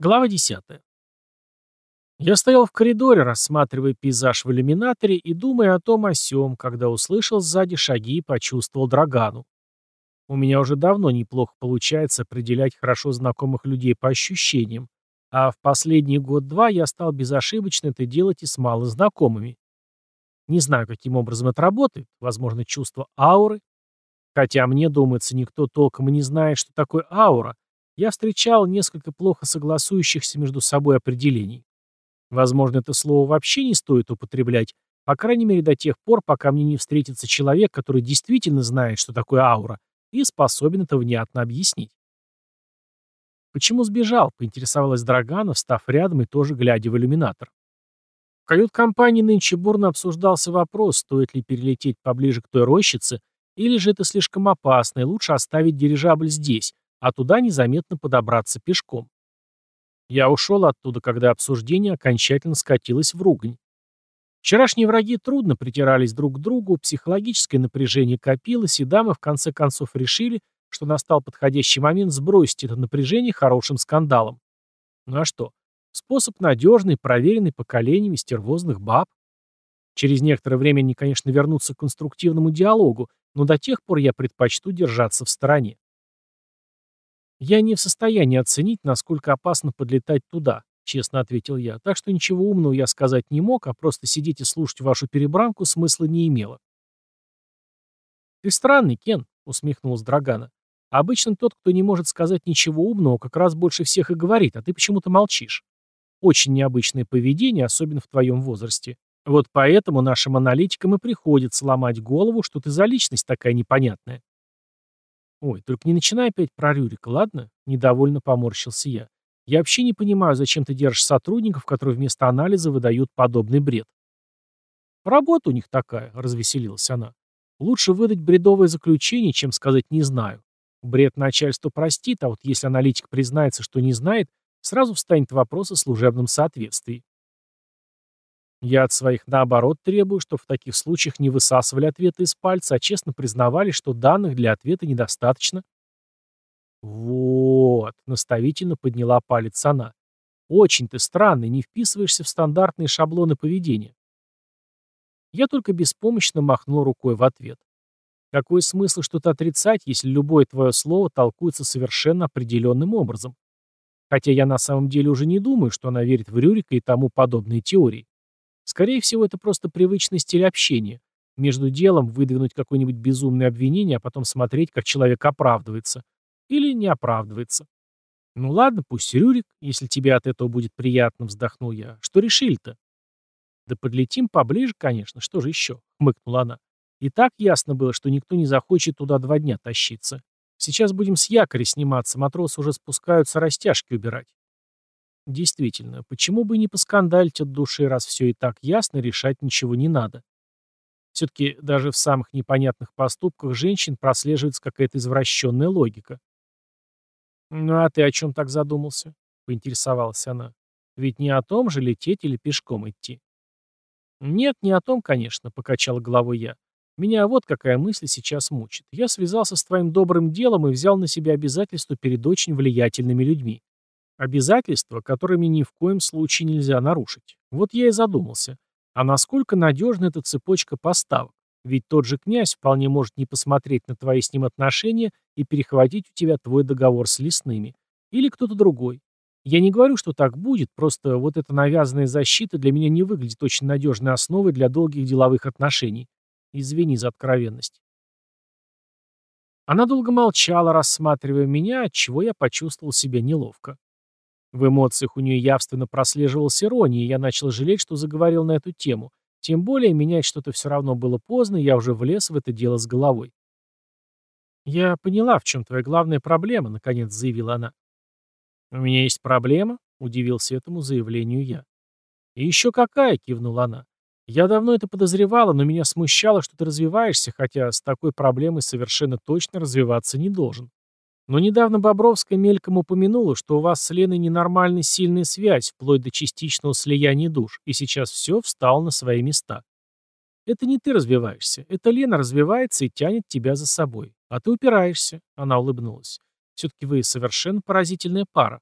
Глава 10. Я стоял в коридоре, рассматривая пейзаж в иллюминаторе и думая о том о сём, когда услышал сзади шаги и почувствовал Драгану. У меня уже давно неплохо получается определять хорошо знакомых людей по ощущениям, а в последний год-два я стал безошибочно это делать и с малознакомыми. Не знаю, каким образом это работает, возможно, чувство ауры. Хотя мне, думается, никто толком и не знает, что такое аура, я встречал несколько плохо согласующихся между собой определений. Возможно, это слово вообще не стоит употреблять, по крайней мере до тех пор, пока мне не встретится человек, который действительно знает, что такое аура, и способен это внятно объяснить. «Почему сбежал?» — поинтересовалась Драгана, встав рядом и тоже глядя в иллюминатор. В кают-компании нынче бурно обсуждался вопрос, стоит ли перелететь поближе к той рощице, или же это слишком опасно, и лучше оставить дирижабль здесь, а туда незаметно подобраться пешком. Я ушел оттуда, когда обсуждение окончательно скатилось в ругань. Вчерашние враги трудно притирались друг к другу, психологическое напряжение копилось, и дамы в конце концов решили, что настал подходящий момент сбросить это напряжение хорошим скандалом. Ну а что? Способ надежный, проверенный поколениями стервозных баб. Через некоторое время они, конечно, вернутся к конструктивному диалогу, но до тех пор я предпочту держаться в стороне. «Я не в состоянии оценить, насколько опасно подлетать туда», — честно ответил я, «так что ничего умного я сказать не мог, а просто сидеть и слушать вашу перебранку смысла не имело». «Ты странный, Кен», — усмехнулась Драгана. «Обычно тот, кто не может сказать ничего умного, как раз больше всех и говорит, а ты почему-то молчишь. Очень необычное поведение, особенно в твоем возрасте. Вот поэтому нашим аналитикам и приходится ломать голову, что ты за личность такая непонятная». «Ой, только не начинай опять про Рюрика, ладно?» — недовольно поморщился я. «Я вообще не понимаю, зачем ты держишь сотрудников, которые вместо анализа выдают подобный бред». «Работа у них такая», — развеселилась она. «Лучше выдать бредовое заключение, чем сказать «не знаю». Бред начальство простит, а вот если аналитик признается, что не знает, сразу встанет вопрос о служебном соответствии. Я от своих, наоборот, требую, чтобы в таких случаях не высасывали ответы из пальца, а честно признавали, что данных для ответа недостаточно. Вот, наставительно подняла палец она. Очень ты странный, не вписываешься в стандартные шаблоны поведения. Я только беспомощно махнул рукой в ответ. Какой смысл что-то отрицать, если любое твое слово толкуется совершенно определенным образом? Хотя я на самом деле уже не думаю, что она верит в Рюрика и тому подобные теории. Скорее всего, это просто привычный стиль общения. Между делом выдвинуть какое-нибудь безумное обвинение, а потом смотреть, как человек оправдывается. Или не оправдывается. «Ну ладно, пусть Рюрик, если тебе от этого будет приятно», — вздохнул я. «Что решили-то?» «Да подлетим поближе, конечно, что же еще?» — хмыкнула она. «И так ясно было, что никто не захочет туда два дня тащиться. Сейчас будем с якоря сниматься, матросы уже спускаются растяжки убирать. Действительно, почему бы не поскандалить от души, раз все и так ясно, решать ничего не надо? Все-таки даже в самых непонятных поступках женщин прослеживается какая-то извращенная логика. «Ну а ты о чем так задумался?» — поинтересовалась она. «Ведь не о том же лететь или пешком идти». «Нет, не о том, конечно», — покачал головой я. «Меня вот какая мысль сейчас мучит. Я связался с твоим добрым делом и взял на себя обязательство перед очень влиятельными людьми. Обязательства, которыми ни в коем случае нельзя нарушить. Вот я и задумался. А насколько надежна эта цепочка поставок? Ведь тот же князь вполне может не посмотреть на твои с ним отношения и перехватить у тебя твой договор с лесными. Или кто-то другой. Я не говорю, что так будет, просто вот эта навязанная защита для меня не выглядит очень надежной основой для долгих деловых отношений. Извини за откровенность. Она долго молчала, рассматривая меня, от чего я почувствовал себя неловко. В эмоциях у нее явственно прослеживалась ирония, и я начал жалеть, что заговорил на эту тему. Тем более, менять что-то все равно было поздно, я уже влез в это дело с головой. «Я поняла, в чем твоя главная проблема», — наконец заявила она. «У меня есть проблема?» — удивился этому заявлению я. «И еще какая?» — кивнула она. «Я давно это подозревала, но меня смущало, что ты развиваешься, хотя с такой проблемой совершенно точно развиваться не должен. Но недавно Бобровская мельком упомянула, что у вас с Леной ненормальная сильная связь, вплоть до частичного слияния душ, и сейчас все встало на свои места. Это не ты развиваешься, это Лена развивается и тянет тебя за собой. А ты упираешься, она улыбнулась. Все-таки вы совершенно поразительная пара.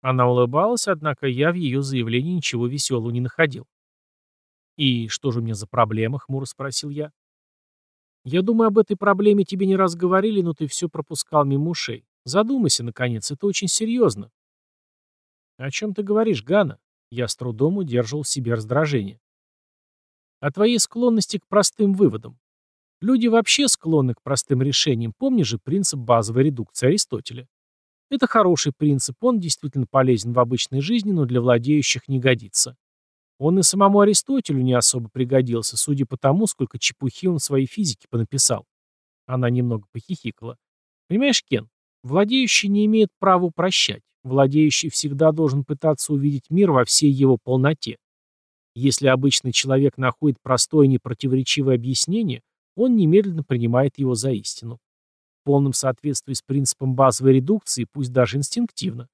Она улыбалась, однако я в ее заявлении ничего веселого не находил. «И что же у меня за проблема?» — хмуро спросил я. «Я думаю, об этой проблеме тебе не раз говорили, но ты все пропускал мимо ушей. Задумайся, наконец, это очень серьезно». «О чем ты говоришь, Гана?» Я с трудом удерживал в себе раздражение. «О твоей склонности к простым выводам. Люди вообще склонны к простым решениям. Помни же принцип базовой редукции Аристотеля. Это хороший принцип, он действительно полезен в обычной жизни, но для владеющих не годится. Он и самому Аристотелю не особо пригодился, судя по тому, сколько чепухи он в своей физике понаписал. Она немного похихикала. Понимаешь, Кен, владеющий не имеет права упрощать. Владеющий всегда должен пытаться увидеть мир во всей его полноте. Если обычный человек находит простое непротиворечивое объяснение, он немедленно принимает его за истину. В полном соответствии с принципом базовой редукции, пусть даже инстинктивно.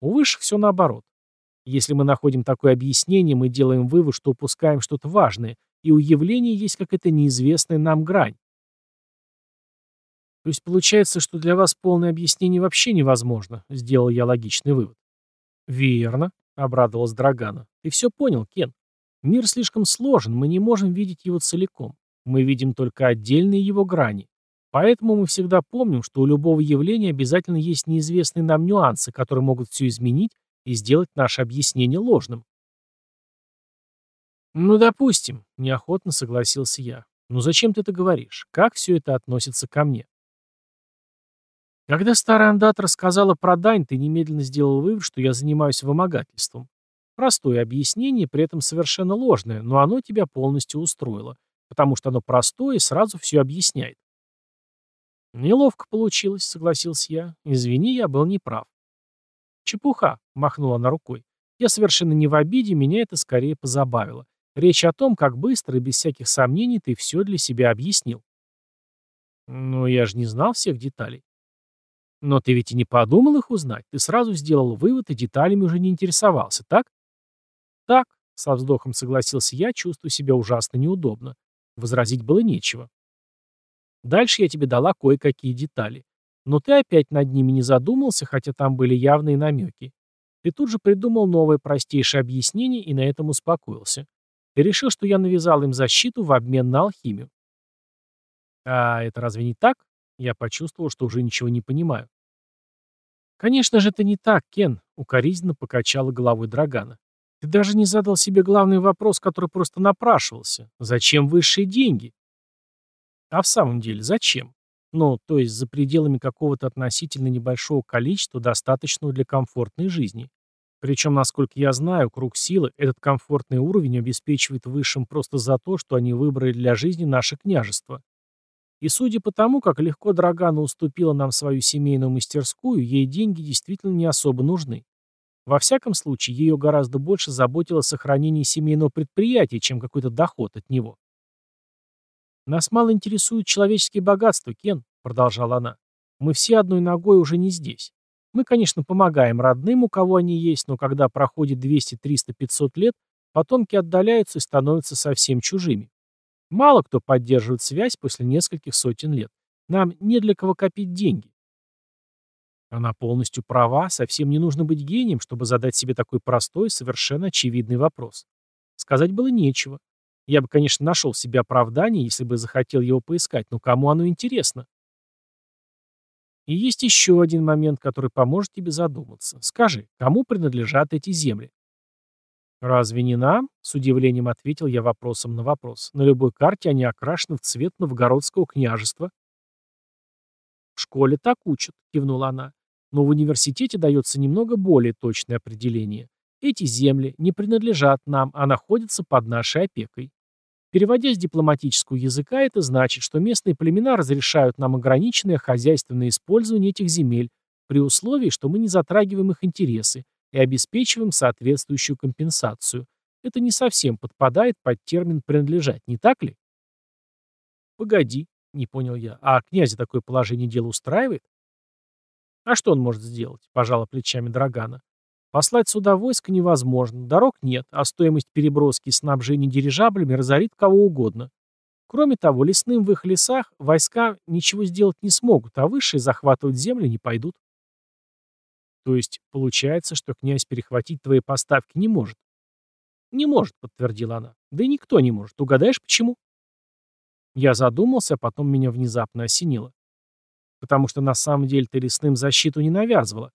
У высших все наоборот. Если мы находим такое объяснение, мы делаем вывод, что упускаем что-то важное, и у явления есть какая-то неизвестная нам грань. То есть получается, что для вас полное объяснение вообще невозможно, сделал я логичный вывод. Верно, обрадовалась Драгана. Ты все понял, Кен. Мир слишком сложен, мы не можем видеть его целиком. Мы видим только отдельные его грани. Поэтому мы всегда помним, что у любого явления обязательно есть неизвестные нам нюансы, которые могут все изменить и сделать наше объяснение ложным. «Ну, допустим», — неохотно согласился я. «Ну зачем ты это говоришь? Как все это относится ко мне?» Когда старый андат рассказала про дань, ты немедленно сделал вывод, что я занимаюсь вымогательством. Простое объяснение, при этом совершенно ложное, но оно тебя полностью устроило, потому что оно простое и сразу все объясняет. «Неловко получилось», — согласился я. «Извини, я был неправ». «Чепуха», — махнула она рукой. «Я совершенно не в обиде, меня это скорее позабавило. Речь о том, как быстро и без всяких сомнений ты все для себя объяснил». «Ну, я же не знал всех деталей». «Но ты ведь и не подумал их узнать. Ты сразу сделал вывод и деталями уже не интересовался, так?» «Так», — со вздохом согласился я, чувствую себя ужасно неудобно. Возразить было нечего. Дальше я тебе дала кое-какие детали. Но ты опять над ними не задумался, хотя там были явные намеки. Ты тут же придумал новое простейшее объяснение и на этом успокоился. Ты решил, что я навязал им защиту в обмен на алхимию. А это разве не так? Я почувствовал, что уже ничего не понимаю. Конечно же, это не так, Кен, укоризненно покачала головой Драгана. Ты даже не задал себе главный вопрос, который просто напрашивался. Зачем высшие деньги? А в самом деле, зачем? Ну, то есть за пределами какого-то относительно небольшого количества, достаточного для комфортной жизни. Причем, насколько я знаю, круг силы этот комфортный уровень обеспечивает высшим просто за то, что они выбрали для жизни наше княжество. И судя по тому, как легко Драгана уступила нам свою семейную мастерскую, ей деньги действительно не особо нужны. Во всяком случае, ее гораздо больше заботило сохранение семейного предприятия, чем какой-то доход от него. «Нас мало интересуют человеческие богатства, Кен», — продолжала она. «Мы все одной ногой уже не здесь. Мы, конечно, помогаем родным, у кого они есть, но когда проходит 200, 300, 500 лет, потомки отдаляются и становятся совсем чужими. Мало кто поддерживает связь после нескольких сотен лет. Нам не для кого копить деньги. Она полностью права, совсем не нужно быть гением, чтобы задать себе такой простой, совершенно очевидный вопрос. Сказать было нечего. Я бы, конечно, нашел себе оправдание, если бы захотел его поискать, но кому оно интересно? И есть еще один момент, который поможет тебе задуматься. Скажи, кому принадлежат эти земли? «Разве не нам?» — с удивлением ответил я вопросом на вопрос. «На любой карте они окрашены в цвет новгородского княжества». «В школе так учат», — кивнула она. «Но в университете дается немного более точное определение. Эти земли не принадлежат нам, а находятся под нашей опекой. Переводя с дипломатического языка, это значит, что местные племена разрешают нам ограниченное хозяйственное использование этих земель при условии, что мы не затрагиваем их интересы и обеспечиваем соответствующую компенсацию. Это не совсем подпадает под термин «принадлежать», не так ли? Погоди, не понял я. А князя такое положение дела устраивает? А что он может сделать? Пожала плечами Драгана. Послать сюда войско невозможно, дорог нет, а стоимость переброски и снабжения дирижаблями разорит кого угодно. Кроме того, лесным в их лесах войска ничего сделать не смогут, а высшие захватывать земли не пойдут. То есть, получается, что князь перехватить твои поставки не может? Не может, подтвердила она. Да и никто не может. Угадаешь, почему? Я задумался, а потом меня внезапно осенило. Потому что на самом деле ты лесным защиту не навязывала.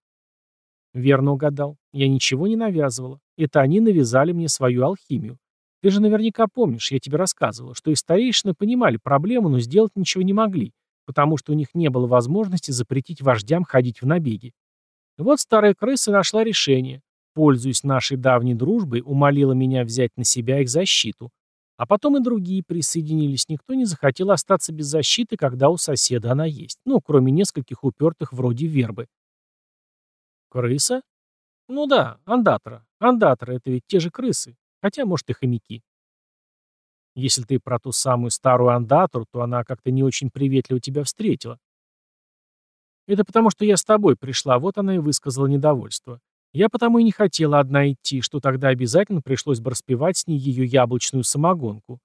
Верно угадал. Я ничего не навязывала. Это они навязали мне свою алхимию. Ты же наверняка помнишь, я тебе рассказывала, что и старейшины понимали проблему, но сделать ничего не могли, потому что у них не было возможности запретить вождям ходить в набеги. Вот старая крыса нашла решение. Пользуясь нашей давней дружбой, умолила меня взять на себя их защиту. А потом и другие присоединились. Никто не захотел остаться без защиты, когда у соседа она есть. Ну, кроме нескольких упертых вроде вербы. Крыса? Ну да, андатора. Андатора — это ведь те же крысы. Хотя, может, и хомяки. Если ты про ту самую старую андатору, то она как-то не очень приветливо тебя встретила. Это потому, что я с тобой пришла, вот она и высказала недовольство. Я потому и не хотела одна идти, что тогда обязательно пришлось бы распивать с ней ее яблочную самогонку.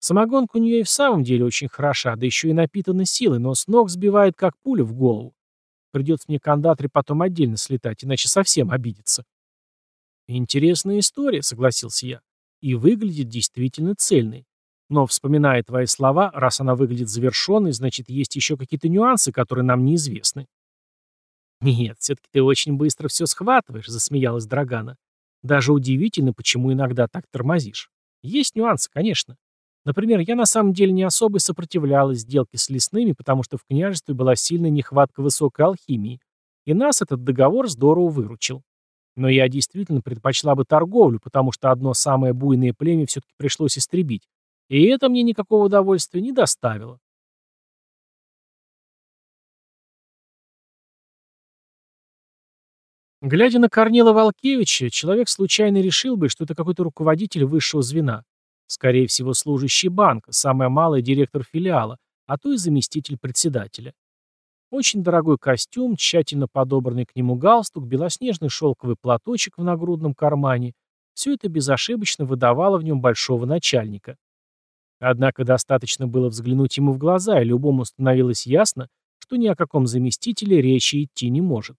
Самогонка у нее и в самом деле очень хороша, да еще и напитана силой, но с ног сбивает как пуля в голову. Придется мне кондатре потом отдельно слетать, иначе совсем обидится. Интересная история, согласился я. И выглядит действительно цельной. Но, вспоминая твои слова, раз она выглядит завершенной, значит, есть еще какие-то нюансы, которые нам неизвестны. «Нет, все-таки ты очень быстро все схватываешь», — засмеялась Драгана. «Даже удивительно, почему иногда так тормозишь. Есть нюансы, конечно. Например, я на самом деле не особо сопротивлялась сделке с лесными, потому что в княжестве была сильная нехватка высокой алхимии, и нас этот договор здорово выручил. Но я действительно предпочла бы торговлю, потому что одно самое буйное племя все-таки пришлось истребить, и это мне никакого удовольствия не доставило. Глядя на Корнила Волкевича, человек случайно решил бы, что это какой-то руководитель высшего звена. Скорее всего, служащий банка, самое малое директор филиала, а то и заместитель председателя. Очень дорогой костюм, тщательно подобранный к нему галстук, белоснежный шелковый платочек в нагрудном кармане – все это безошибочно выдавало в нем большого начальника. Однако достаточно было взглянуть ему в глаза, и любому становилось ясно, что ни о каком заместителе речи идти не может.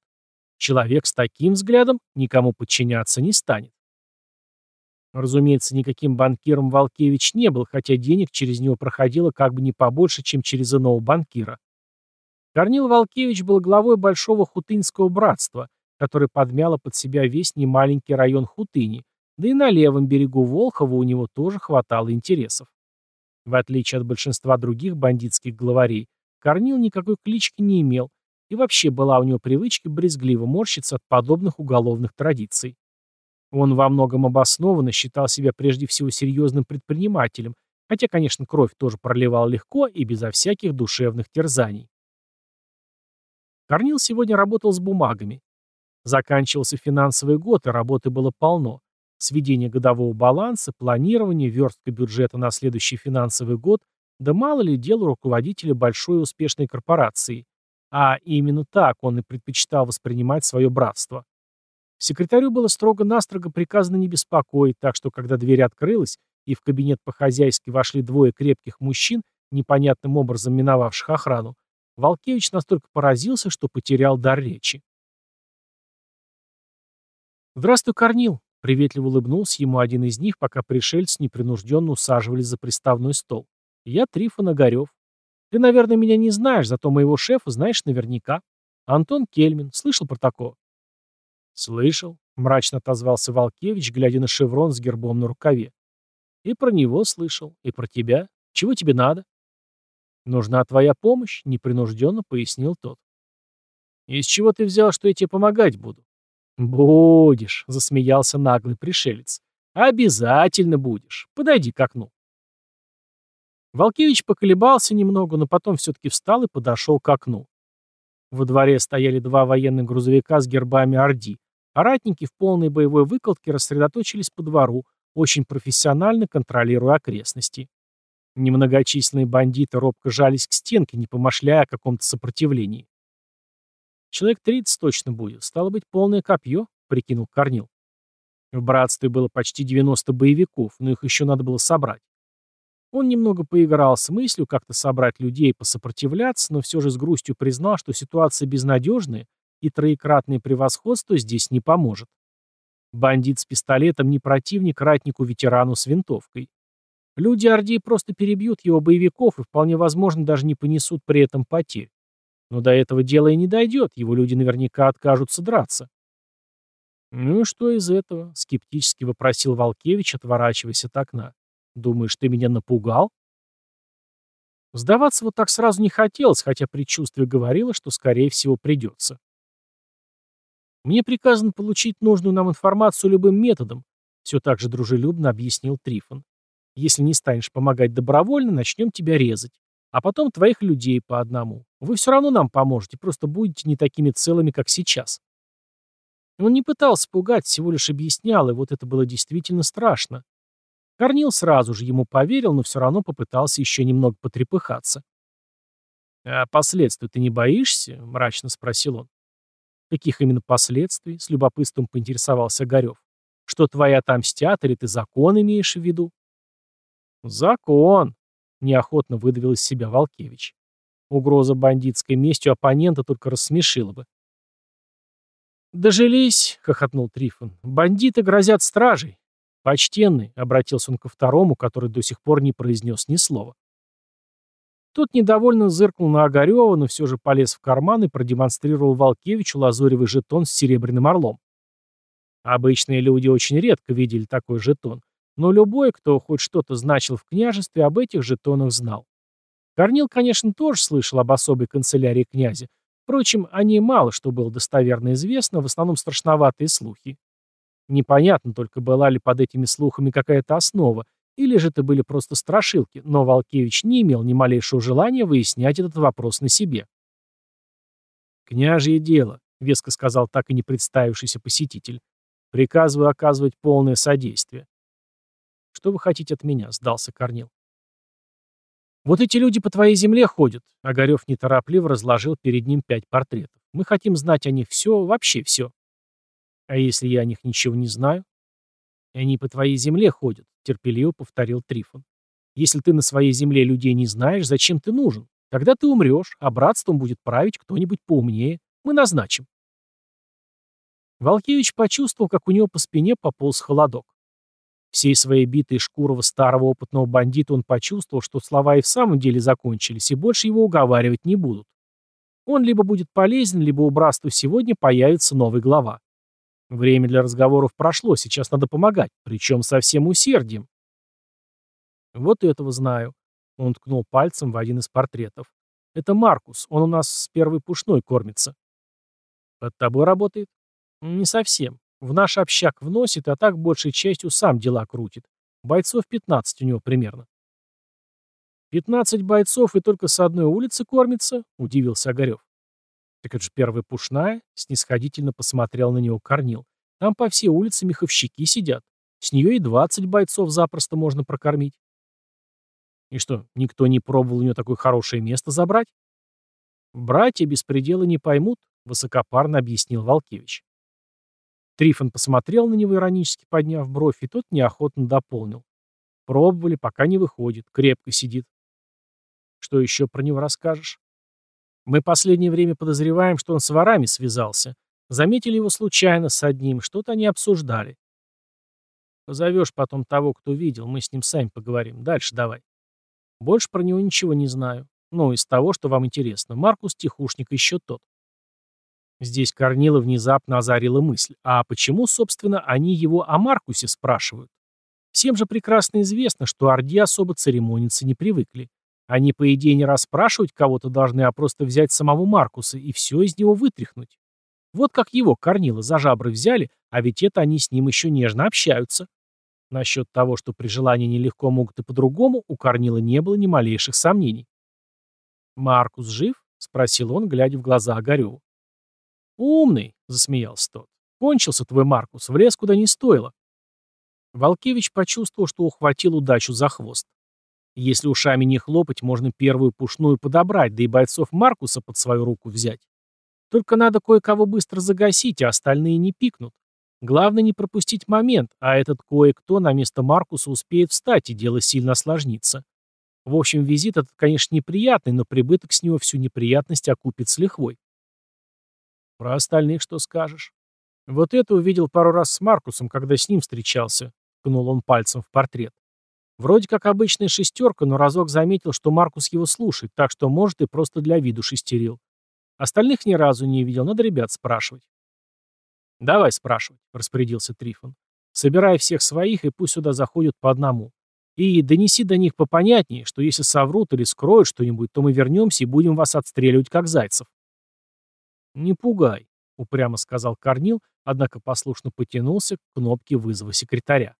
Человек с таким взглядом никому подчиняться не станет. Разумеется, никаким банкиром Волкевич не был, хотя денег через него проходило как бы не побольше, чем через иного банкира. Корнил Волкевич был главой Большого Хутынского братства, которое подмяло под себя весь немаленький район Хутыни, да и на левом берегу Волхова у него тоже хватало интересов. В отличие от большинства других бандитских главарей, Корнил никакой клички не имел, и вообще была у него привычка брезгливо морщиться от подобных уголовных традиций. Он во многом обоснованно считал себя прежде всего серьезным предпринимателем, хотя, конечно, кровь тоже проливал легко и безо всяких душевных терзаний. Корнил сегодня работал с бумагами. Заканчивался финансовый год, и работы было полно. Сведение годового баланса, планирование, верстка бюджета на следующий финансовый год, да мало ли дел руководителя большой успешной корпорации. А именно так он и предпочитал воспринимать свое братство. Секретарю было строго-настрого приказано не беспокоить, так что, когда дверь открылась, и в кабинет по-хозяйски вошли двое крепких мужчин, непонятным образом миновавших охрану, Волкевич настолько поразился, что потерял дар речи. «Здравствуй, Корнил!» — приветливо улыбнулся ему один из них, пока пришельцы непринужденно усаживались за приставной стол. «Я Трифон Огарев. Ты, наверное, меня не знаешь, зато моего шефа знаешь наверняка. Антон Кельмин. Слышал про такого?» «Слышал», — мрачно отозвался Волкевич, глядя на шеврон с гербом на рукаве. «И про него слышал, и про тебя. Чего тебе надо?» «Нужна твоя помощь», — непринужденно пояснил тот. «Из чего ты взял, что я тебе помогать буду?» «Будешь», — засмеялся наглый пришелец. «Обязательно будешь. Подойди к окну». Волкевич поколебался немного, но потом все-таки встал и подошел к окну. Во дворе стояли два военных грузовика с гербами Орди, а в полной боевой выкладке рассредоточились по двору, очень профессионально контролируя окрестности. Немногочисленные бандиты робко жались к стенке, не помышляя о каком-то сопротивлении. «Человек тридцать точно будет, стало быть, полное копье», — прикинул Корнил. В братстве было почти 90 боевиков, но их еще надо было собрать. Он немного поиграл с мыслью как-то собрать людей и посопротивляться, но все же с грустью признал, что ситуация безнадежная, и троекратное превосходство здесь не поможет. Бандит с пистолетом не противник ратнику-ветерану с винтовкой. Люди Орди просто перебьют его боевиков и вполне возможно даже не понесут при этом потерь. Но до этого дела и не дойдет, его люди наверняка откажутся драться. «Ну и что из этого?» — скептически вопросил Волкевич, отворачиваясь от окна. «Думаешь, ты меня напугал?» Сдаваться вот так сразу не хотелось, хотя предчувствие говорило, что, скорее всего, придется. «Мне приказано получить нужную нам информацию любым методом», все так же дружелюбно объяснил Трифон. «Если не станешь помогать добровольно, начнем тебя резать. А потом твоих людей по одному. Вы все равно нам поможете, просто будете не такими целыми, как сейчас». Он не пытался пугать, всего лишь объяснял, и вот это было действительно страшно. Корнил сразу же ему поверил, но все равно попытался еще немного потрепыхаться. «А последствий ты не боишься?» — мрачно спросил он. «Каких именно последствий?» — с любопытством поинтересовался Огарев. «Что твои отомстят, или ты закон имеешь в виду?» «Закон!» — неохотно выдавил из себя Волкевич. Угроза бандитской местью оппонента только рассмешила бы. «Дожились», — хохотнул Трифон. «Бандиты грозят стражей». «Почтенный», — обратился он ко второму, который до сих пор не произнес ни слова. Тот недовольно зыркнул на Огарева, но все же полез в карман и продемонстрировал Волкевичу лазуревый жетон с серебряным орлом. Обычные люди очень редко видели такой жетон, но любой, кто хоть что-то значил в княжестве, об этих жетонах знал. Корнил, конечно, тоже слышал об особой канцелярии князя, Впрочем, о ней мало что было достоверно известно, в основном страшноватые слухи. Непонятно только, была ли под этими слухами какая-то основа, или же это были просто страшилки, но Волкевич не имел ни малейшего желания выяснять этот вопрос на себе. «Княжье дело», — веско сказал так и не представившийся посетитель. «Приказываю оказывать полное содействие». «Что вы хотите от меня?» — сдался Корнил. «Вот эти люди по твоей земле ходят», — Огарев неторопливо разложил перед ним пять портретов. «Мы хотим знать о них все, вообще все». «А если я о них ничего не знаю?» «Они по твоей земле ходят», — терпеливо повторил Трифон. «Если ты на своей земле людей не знаешь, зачем ты нужен? Тогда ты умрешь, а братством будет править кто-нибудь поумнее. Мы назначим». Волкевич почувствовал, как у него по спине пополз холодок. Всей своей битой шкурого старого опытного бандита он почувствовал, что слова и в самом деле закончились, и больше его уговаривать не будут. Он либо будет полезен, либо у братства сегодня появится новый глава. Время для разговоров прошло, сейчас надо помогать, причем со всем усердием. Вот этого знаю. Он ткнул пальцем в один из портретов. Это Маркус, он у нас с первой пушной кормится. Под тобой работает? Не совсем. В наш общак вносит, а так большей частью сам дела крутит. Бойцов 15 у него примерно. «Пятнадцать бойцов и только с одной улицы кормится?» — удивился Огарев. «Так это же первая пушная?» — снисходительно посмотрел на него Корнил. «Там по всей улице меховщики сидят. С нее и двадцать бойцов запросто можно прокормить». «И что, никто не пробовал у нее такое хорошее место забрать?» «Братья беспредела не поймут», — высокопарно объяснил Волкевич. Трифон посмотрел на него, иронически подняв бровь, и тот неохотно дополнил. Пробовали, пока не выходит, крепко сидит. Что еще про него расскажешь? Мы последнее время подозреваем, что он с ворами связался. Заметили его случайно с одним, что-то они обсуждали. Позовешь потом того, кто видел, мы с ним сами поговорим. Дальше давай. Больше про него ничего не знаю. Ну, из того, что вам интересно. Маркус Тихушник еще тот. Здесь Корнила внезапно озарила мысль. А почему, собственно, они его о Маркусе спрашивают? Всем же прекрасно известно, что Орди особо церемониться не привыкли. Они, по идее, не расспрашивать кого-то должны, а просто взять самого Маркуса и все из него вытряхнуть. Вот как его Корнила за жабры взяли, а ведь это они с ним еще нежно общаются. Насчет того, что при желании нелегко могут и по-другому, у Корнила не было ни малейших сомнений. «Маркус жив?» — спросил он, глядя в глаза Огареву. «Умный», — засмеялся тот. «Кончился твой Маркус, влез куда не стоило». Волкевич почувствовал, что ухватил удачу за хвост. Если ушами не хлопать, можно первую пушную подобрать, да и бойцов Маркуса под свою руку взять. Только надо кое-кого быстро загасить, а остальные не пикнут. Главное не пропустить момент, а этот кое-кто на место Маркуса успеет встать, и дело сильно осложнится. В общем, визит этот, конечно, неприятный, но прибыток с него всю неприятность окупит с лихвой. Про остальных что скажешь? Вот это увидел пару раз с Маркусом, когда с ним встречался. Ткнул он пальцем в портрет. Вроде как обычная шестерка, но разок заметил, что Маркус его слушает, так что, может, и просто для виду шестерил. Остальных ни разу не видел, надо ребят спрашивать. «Давай спрашивать», — распорядился Трифон. «Собирай всех своих, и пусть сюда заходят по одному. И донеси до них попонятнее, что если соврут или скроют что-нибудь, то мы вернемся и будем вас отстреливать, как зайцев». «Не пугай», — упрямо сказал Корнил, однако послушно потянулся к кнопке вызова секретаря.